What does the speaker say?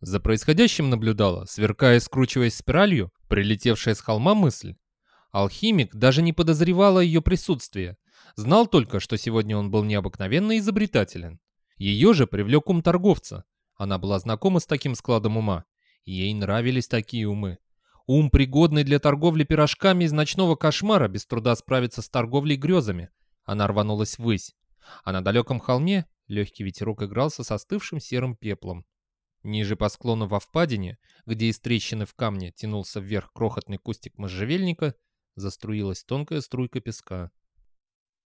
За происходящим наблюдала, сверкая и скручиваясь спиралью, прилетевшая с холма мысль. Алхимик даже не подозревал о ее присутствии. Знал только, что сегодня он был необыкновенно изобретателен. Ее же привлек ум торговца. Она была знакома с таким складом ума. Ей нравились такие умы. Ум, пригодный для торговли пирожками из ночного кошмара, без труда справится с торговлей грезами. Она рванулась ввысь. А на далеком холме легкий ветерок игрался с остывшим серым пеплом. Ниже по склону во впадине, где из трещины в камне тянулся вверх крохотный кустик можжевельника, заструилась тонкая струйка песка.